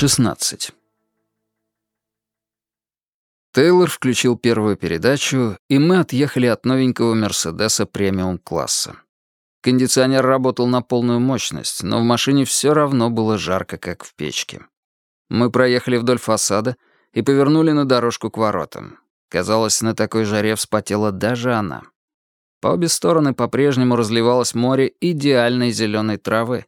16. Тейлор включил первую передачу, и мы отъехали от новенького Мерседеса премиум-класса. Кондиционер работал на полную мощность, но в машине все равно было жарко, как в печке. Мы проехали вдоль фасада и повернули на дорожку к воротам. Казалось, на такой жаре вспотела даже она. По обе стороны по-прежнему разливалось море идеальной зеленой травы,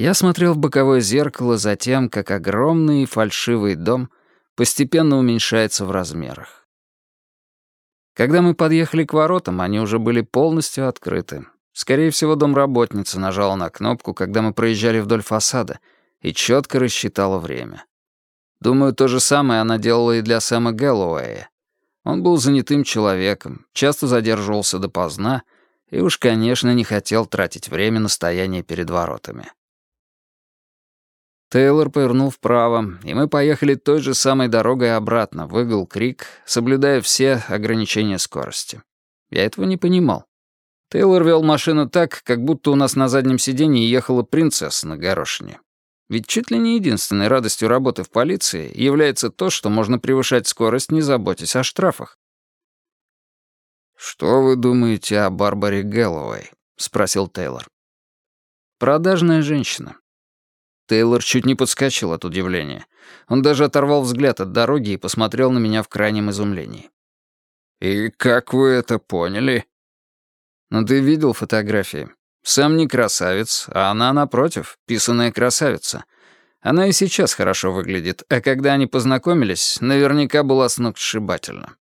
я смотрел в боковое зеркало за тем, как огромный и фальшивый дом постепенно уменьшается в размерах. Когда мы подъехали к воротам, они уже были полностью открыты. Скорее всего, домработница нажала на кнопку, когда мы проезжали вдоль фасада, и четко рассчитала время. Думаю, то же самое она делала и для Сэма Гэллоуэя. Он был занятым человеком, часто задерживался допоздна и уж, конечно, не хотел тратить время на стояние перед воротами. Тейлор повернул вправо, и мы поехали той же самой дорогой обратно, в Игл-Крик, соблюдая все ограничения скорости. Я этого не понимал. Тейлор вел машину так, как будто у нас на заднем сиденье ехала принцесса на горошине. Ведь чуть ли не единственной радостью работы в полиции является то, что можно превышать скорость, не заботясь о штрафах. «Что вы думаете о Барбаре Гэллоуэй?» — спросил Тейлор. «Продажная женщина. Тейлор чуть не подскочил от удивления. Он даже оторвал взгляд от дороги и посмотрел на меня в крайнем изумлении. «И как вы это поняли?» «Ну ты видел фотографии. Сам не красавец, а она, напротив, писаная красавица. Она и сейчас хорошо выглядит, а когда они познакомились, наверняка была сногсшибательна.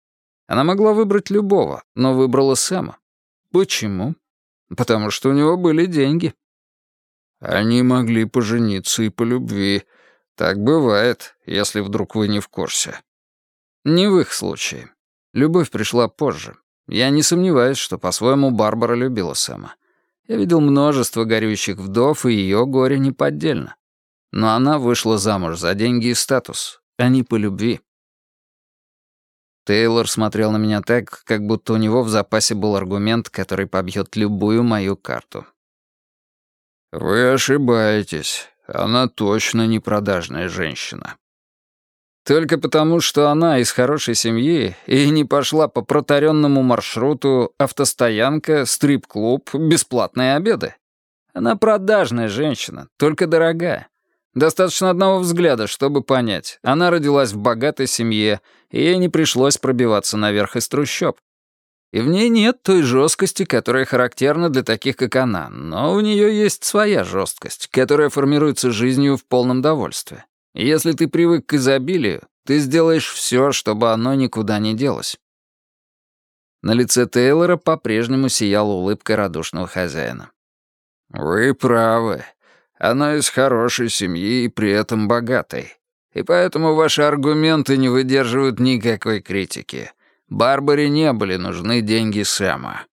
Она могла выбрать любого, но выбрала Сэма. Почему? Потому что у него были деньги. Они могли пожениться и по любви. Так бывает, если вдруг вы не в курсе. Не в их случае. Любовь пришла позже. Я не сомневаюсь, что по-своему Барбара любила Сэма. Я видел множество горюющих вдов, и ее горе неподдельно. Но она вышла замуж за деньги и статус, а не по любви. Тейлор смотрел на меня так, как будто у него в запасе был аргумент, который побьет любую мою карту. «Вы ошибаетесь. Она точно не продажная женщина». Только потому, что она из хорошей семьи и не пошла по протаренному маршруту автостоянка, стрип-клуб, бесплатные обеды. Она продажная женщина, только дорогая. Достаточно одного взгляда, чтобы понять. Она родилась в богатой семье, и ей не пришлось пробиваться наверх из трущоб. И в ней нет той жесткости, которая характерна для таких, как она, но у нее есть своя жесткость, которая формируется жизнью в полном довольстве. Если ты привык к изобилию, ты сделаешь все, чтобы оно никуда не делось. На лице Тейлора по-прежнему сияла улыбка радушного хозяина. «Вы правы. Она из хорошей семьи и при этом богатой. И поэтому ваши аргументы не выдерживают никакой критики. Барбаре не были нужны деньги Сэма.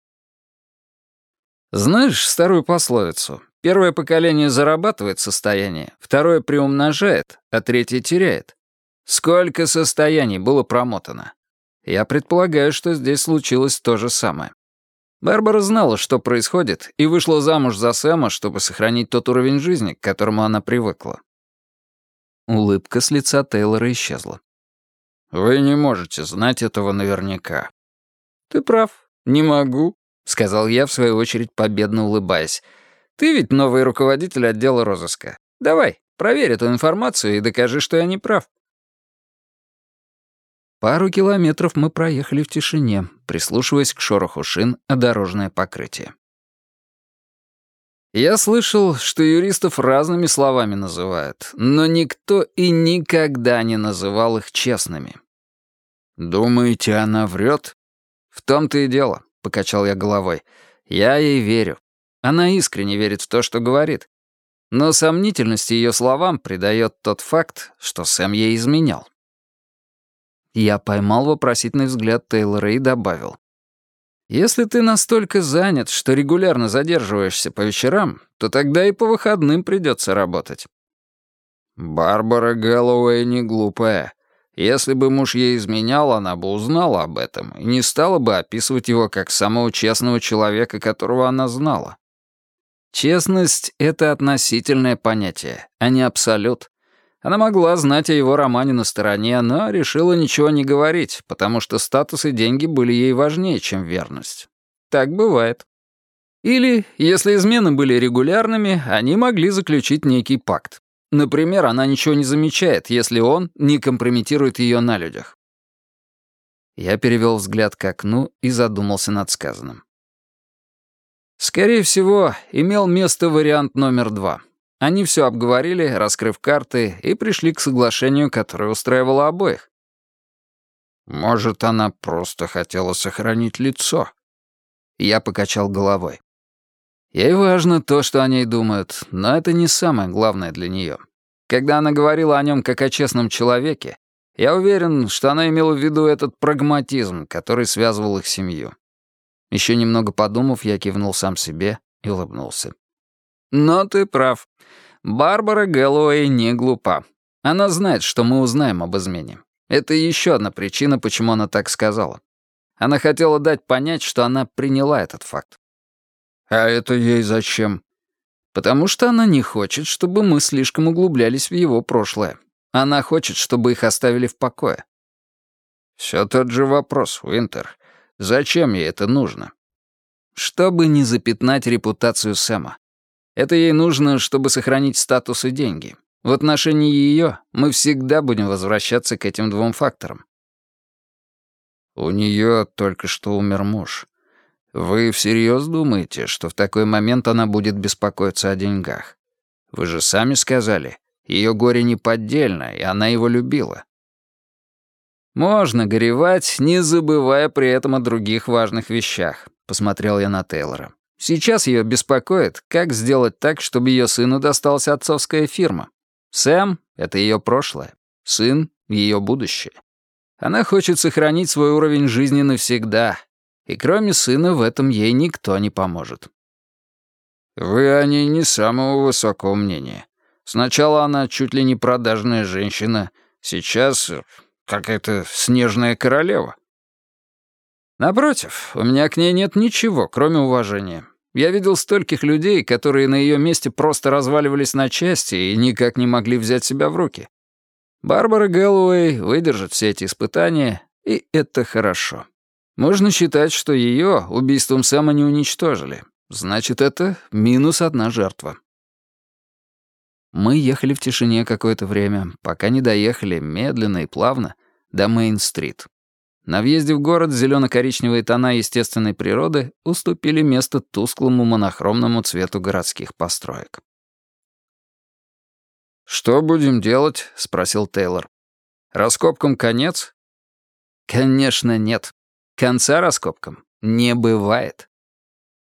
Знаешь старую пословицу? Первое поколение зарабатывает состояние, второе приумножает, а третье теряет. Сколько состояний было промотано? Я предполагаю, что здесь случилось то же самое. Барбара знала, что происходит, и вышла замуж за Сэма, чтобы сохранить тот уровень жизни, к которому она привыкла. Улыбка с лица Тейлора исчезла. Вы не можете знать этого наверняка. Ты прав, не могу, сказал я, в свою очередь, победно улыбаясь. Ты ведь новый руководитель отдела розыска. Давай, проверь эту информацию и докажи, что я не прав. Пару километров мы проехали в тишине, прислушиваясь к шороху шин о дорожное покрытие. Я слышал, что юристов разными словами называют, но никто и никогда не называл их честными. «Думаете, она врет?» «В том-то и дело», — покачал я головой. «Я ей верю. Она искренне верит в то, что говорит. Но сомнительности ее словам придает тот факт, что Сэм ей изменял». Я поймал вопросительный взгляд Тейлора и добавил. Если ты настолько занят, что регулярно задерживаешься по вечерам, то тогда и по выходным придется работать. Барбара Гэллоуэй не глупая. Если бы муж ей изменял, она бы узнала об этом и не стала бы описывать его как самого честного человека, которого она знала. Честность — это относительное понятие, а не абсолют. Она могла знать о его романе на стороне, но решила ничего не говорить, потому что статус и деньги были ей важнее, чем верность. Так бывает. Или, если измены были регулярными, они могли заключить некий пакт. Например, она ничего не замечает, если он не компрометирует ее на людях. Я перевел взгляд к окну и задумался над сказанным. Скорее всего, имел место вариант номер два. Они все обговорили, раскрыв карты, и пришли к соглашению, которое устраивало обоих. Может, она просто хотела сохранить лицо. Я покачал головой. Ей важно то, что о ней думают, но это не самое главное для нее. Когда она говорила о нем как о честном человеке, я уверен, что она имела в виду этот прагматизм, который связывал их семью. Еще немного подумав, я кивнул сам себе и улыбнулся. «Но ты прав. Барбара Гэллоуэй не глупа. Она знает, что мы узнаем об измене. Это еще одна причина, почему она так сказала. Она хотела дать понять, что она приняла этот факт. А это ей зачем? Потому что она не хочет, чтобы мы слишком углублялись в его прошлое. Она хочет, чтобы их оставили в покое. Все тот же вопрос, Уинтер. Зачем ей это нужно? Чтобы не запятнать репутацию Сэма. Это ей нужно, чтобы сохранить статус и деньги. В отношении ее мы всегда будем возвращаться к этим двум факторам. У нее только что умер муж. Вы всерьез думаете, что в такой момент она будет беспокоиться о деньгах? Вы же сами сказали, ее горе неподдельно, и она его любила. Можно горевать, не забывая при этом о других важных вещах, посмотрел я на Тейлора. Сейчас ее беспокоит, как сделать так, чтобы ее сыну досталась отцовская фирма. Сэм — это ее прошлое, сын — ее будущее. Она хочет сохранить свой уровень жизни навсегда, и кроме сына в этом ей никто не поможет. Вы о ней не самого высокого мнения. Сначала она чуть ли не продажная женщина, сейчас какая-то снежная королева. Напротив, у меня к ней нет ничего, кроме уважения. Я видел стольких людей, которые на ее месте просто разваливались на части и никак не могли взять себя в руки. Барбара Гэллоуэй выдержит все эти испытания, и это хорошо. Можно считать, что ее убийством Сэма не уничтожили. Значит, это минус одна жертва. Мы ехали в тишине какое-то время, пока не доехали медленно и плавно до Мейн-стрит. На въезде в город зелено-коричневые тона естественной природы уступили место тусклому монохромному цвету городских построек. «Что будем делать?» — спросил Тейлор. «Раскопкам конец?» «Конечно, нет. Конца раскопкам не бывает.